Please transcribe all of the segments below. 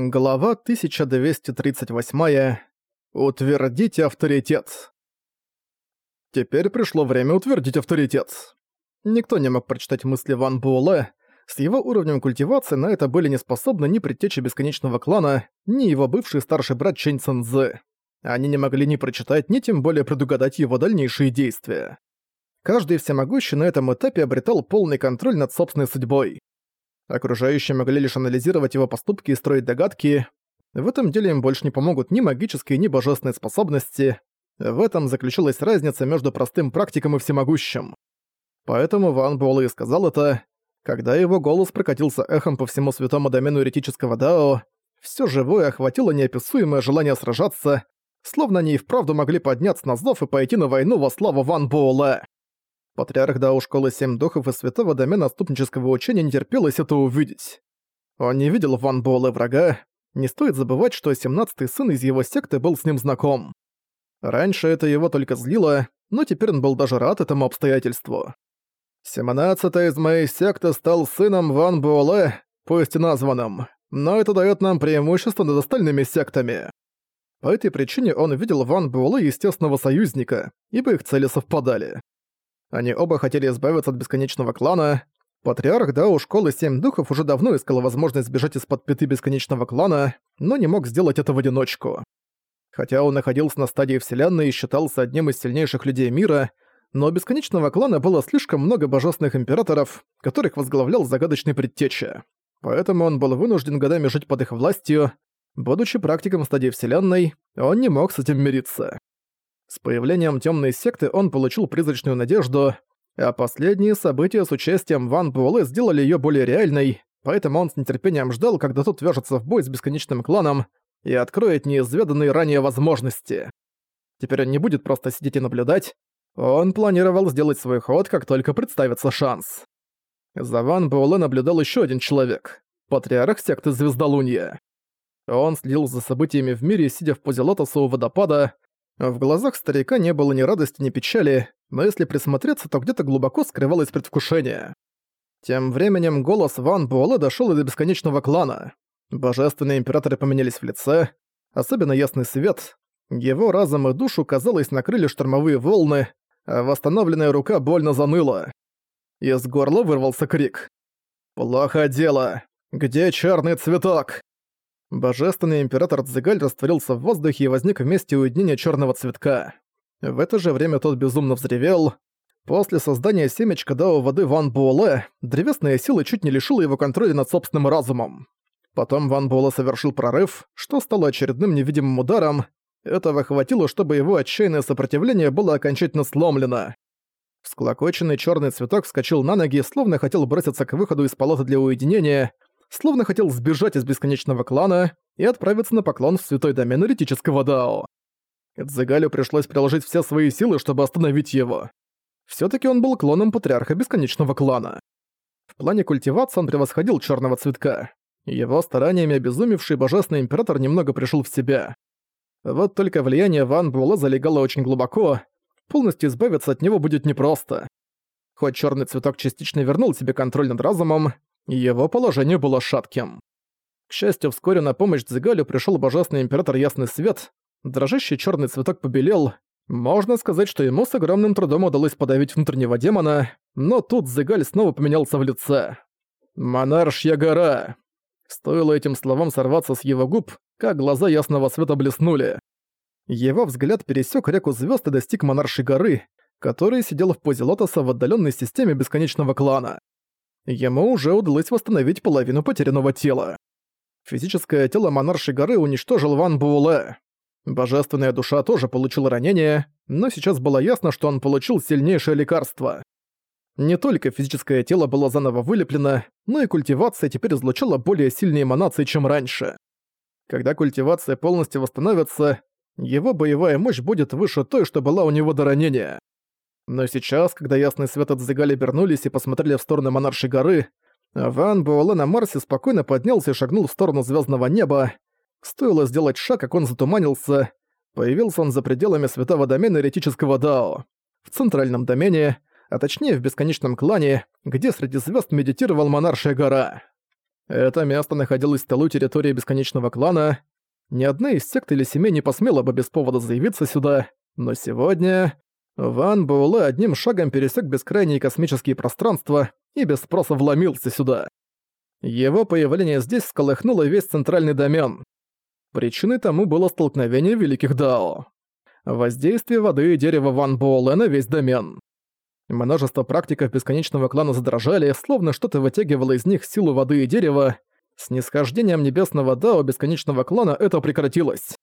Глава 1238. Утвердите авторитет. Теперь пришло время утвердить авторитет. Никто не мог прочитать мысли Ван Буэлэ. С его уровнем культивации на это были не способны ни предтечи Бесконечного Клана, ни его бывший старший брат Чэнь Цэнзэ. Они не могли ни прочитать, ни тем более предугадать его дальнейшие действия. Каждый всемогущий на этом этапе обретал полный контроль над собственной судьбой. Окружающие могли лишь анализировать его поступки и строить догадки. В этом деле им больше не помогут ни магические, ни божественные способности. В этом заключилась разница между простым практиком и всемогущим. Поэтому Ван Буэлэ и сказал это, когда его голос прокатился эхом по всему святому домену еретического Дао, все живое охватило неописуемое желание сражаться, словно они и вправду могли подняться на зов и пойти на войну во славу Ван Буэлэ. Патриарх Дао Школы Семь Духов и Святого Домена Отступнического Учения не терпелось это увидеть. Он не видел Ван Буэлэ врага, не стоит забывать, что семнадцатый сын из его секты был с ним знаком. Раньше это его только злило, но теперь он был даже рад этому обстоятельству. «Семнадцатый из моей секты стал сыном Ван Буэлэ, пусть и названным, но это даёт нам преимущество над остальными сектами». По этой причине он видел Ван Буэлэ естественного союзника, ибо их цели совпадали. Они оба хотели избавиться от бесконечного клана. Патриарх Дао Школы Семь Духов уже давно искал возможность сбежать из-под пяты бесконечного клана, но не мог сделать это в одиночку. Хотя он находился на стадии Вселенной и считался одним из сильнейших людей мира, но у бесконечного клана было слишком много божественных императоров, которых возглавлял загадочный предтеча. Поэтому он был вынужден годами жить под их властью. Будучи практиком стадии Вселенной, он не мог с этим мириться. С появлением темной секты он получил призрачную надежду, а последние события с участием Ван Буэлэ сделали ее более реальной, поэтому он с нетерпением ждал, когда тот вяжется в бой с бесконечным кланом и откроет неизведанные ранее возможности. Теперь он не будет просто сидеть и наблюдать, он планировал сделать свой ход, как только представится шанс. За Ван Буэлэ наблюдал еще один человек — патриарх секты Звездолунья. Он следил за событиями в мире, сидя в позе лотоса у водопада, в глазах старика не было ни радости, ни печали, но если присмотреться, то где-то глубоко скрывалось предвкушение. Тем временем голос Ван Буэлэ дошёл и до бесконечного клана. Божественные императоры поменялись в лице, особенно ясный свет. Его разум и душу, казалось, накрыли штормовые волны, а восстановленная рука больно заныла. Из горла вырвался крик. «Плохо дело! Где черный цветок?» Божественный император Цзигаль растворился в воздухе и возник в месте уединения черного цветка. В это же время тот безумно взревел. После создания семечка Дао воды Ван Буэлэ, древесная сила чуть не лишила его контроля над собственным разумом. Потом Ван Буэлэ совершил прорыв, что стало очередным невидимым ударом. Этого хватило, чтобы его отчаянное сопротивление было окончательно сломлено. Всклокоченный черный цветок вскочил на ноги, словно хотел броситься к выходу из палаты для уединения, словно хотел сбежать из бесконечного клана и отправиться на поклон в святой домен эретического Дао. Эдзегалю пришлось приложить все свои силы, чтобы остановить его. все таки он был клоном патриарха бесконечного клана. В плане культивации он превосходил черного цветка. Его стараниями обезумевший божественный император немного пришел в себя. Вот только влияние Ван Буэлэ залегало очень глубоко, полностью избавиться от него будет непросто. Хоть черный цветок частично вернул себе контроль над разумом, его положение было шатким. К счастью, вскоре на помощь Дзигалю пришел божественный император Ясный Свет, дрожащий черный цветок побелел. Можно сказать, что ему с огромным трудом удалось подавить внутреннего демона, но тут Зигаль снова поменялся в лице. «Монаршья гора!» Стоило этим словам сорваться с его губ, как глаза Ясного Света блеснули. Его взгляд пересек реку звезд и достиг Монаршей горы, которая сидела в позе лотоса в отдаленной системе Бесконечного клана ему уже удалось восстановить половину потерянного тела. Физическое тело монаршей горы уничтожил Ван Буэлэ. Божественная душа тоже получила ранение, но сейчас было ясно, что он получил сильнейшее лекарство. Не только физическое тело было заново вылеплено, но и культивация теперь излучала более сильные эманации, чем раньше. Когда культивация полностью восстановится, его боевая мощь будет выше той, что была у него до ранения. Но сейчас, когда ясный свет от Зигали вернулись и посмотрели в сторону Монаршей горы, Ван Буэлэ на Марсе спокойно поднялся и шагнул в сторону звездного неба. Стоило сделать шаг, как он затуманился. Появился он за пределами святого домена еретического Дао. В центральном домене, а точнее в бесконечном клане, где среди звезд медитировал Монаршая гора. Это место находилось в тылу территории Бесконечного Клана. Ни одна из сект или семей не посмела бы без повода заявиться сюда, но сегодня Ван Буэлэ одним шагом пересек бескрайние космические пространства и без спроса вломился сюда. Его появление здесь сколыхнуло весь центральный домен. Причиной тому было столкновение великих Дао. Воздействие воды и дерева Ван Буэлэ на весь домен. Множество практиков бесконечного клана задрожали, словно что-то вытягивало из них силу воды и дерева. С нисхождением небесного Дао бесконечного клана это прекратилось.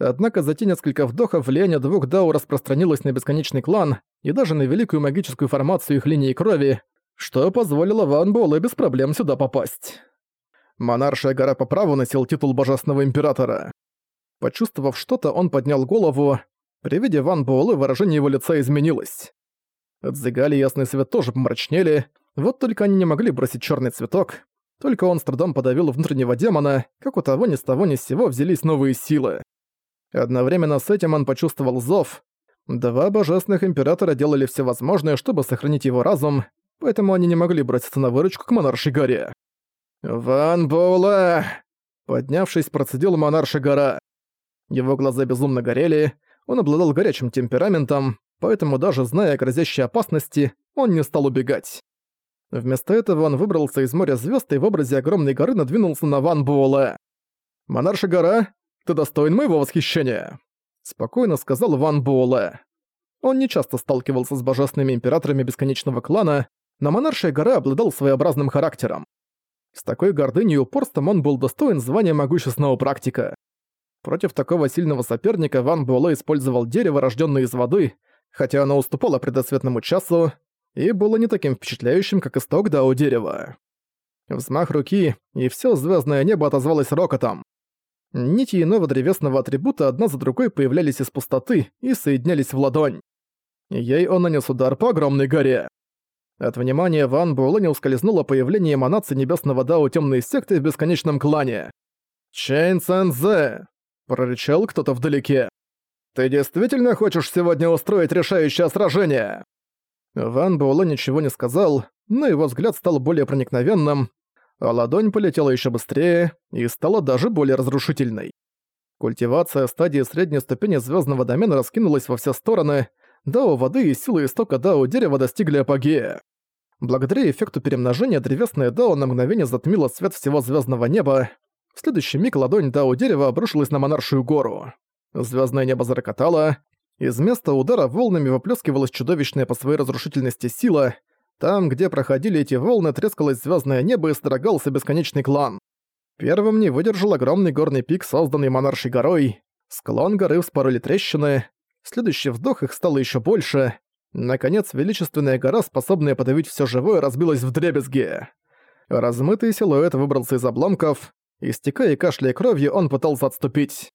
Однако за те несколько вдохов влияние двух Дао распространилось на бесконечный клан и даже на великую магическую формацию их линии крови, что позволило Ван Буэлэ без проблем сюда попасть. Монаршая гора по праву носил титул Божественного Императора. Почувствовав что-то, он поднял голову. При виде Ван Буэлэ выражение его лица изменилось. Дзигаль и Ясный Свет тоже помрачнели, вот только они не могли бросить черный цветок. Только он с трудом подавил внутреннего демона, как у того ни с того ни с сего взялись новые силы. Одновременно с этим он почувствовал зов. Два божественных императора делали все возможное, чтобы сохранить его разум, поэтому они не могли броситься на выручку к монаршей горе. «Ван Була!» Поднявшись, процедил монарша гора. Его глаза безумно горели, он обладал горячим темпераментом, поэтому даже зная о грозящей опасности, он не стал убегать. Вместо этого он выбрался из моря звезд и в образе огромной горы надвинулся на Ван Буэлэ. «Монарша гора, ты достоин моего восхищения», — спокойно сказал Ван Буэлэ. Он не часто сталкивался с божественными императорами Бесконечного Клана, но Монаршая гора обладал своеобразным характером. С такой гордыней и упорством он был достоин звания могущественного практика. Против такого сильного соперника Ван Буэлэ использовал дерево, рожденное из воды, хотя оно уступало предосветному часу и было не таким впечатляющим, как исток Дао дерева. Взмах руки, и все звездное небо отозвалось рокотом. Нити иного древесного атрибута одна за другой появлялись из пустоты и соединялись в ладонь. Ей он нанес удар по огромной горе. От внимания Ван Буэлэ не ускользнуло появление эманации небесного Дао темной секты в бесконечном клане. «Чэнь Цэнзэ!» – прорычал кто-то вдалеке. «Ты действительно хочешь сегодня устроить решающее сражение?» Ван Буэлэ ничего не сказал, но его взгляд стал более проникновенным, а ладонь полетела еще быстрее и стала даже более разрушительной. Культивация стадии средней ступени звездного домена раскинулась во все стороны, дао воды и силы истока дао дерева достигли апогея. Благодаря эффекту перемножения древесное дао на мгновение затмило свет всего звездного неба. В следующий миг ладонь дао дерева обрушилась на монаршую гору. Звездное небо зарокотало. Из места удара волнами выплескивалась чудовищная по своей разрушительности сила. Там, где проходили эти волны, трескалось звездное небо и строгался бесконечный клан. Первым не выдержал огромный горный пик, созданный монаршей горой. Склон горы вспороли трещины. Следующий вдох их стало еще больше. Наконец, величественная гора, способная подавить все живое, разбилась в дребезги. Размытый силуэт выбрался из обломков. Истекая кашляя кровью, он пытался отступить.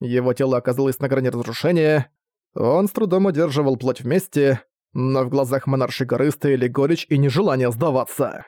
Его тело оказалось на грани разрушения. Он с трудом удерживал плоть вместе, но в глазах монарши горы стояли горечь и нежелание сдаваться.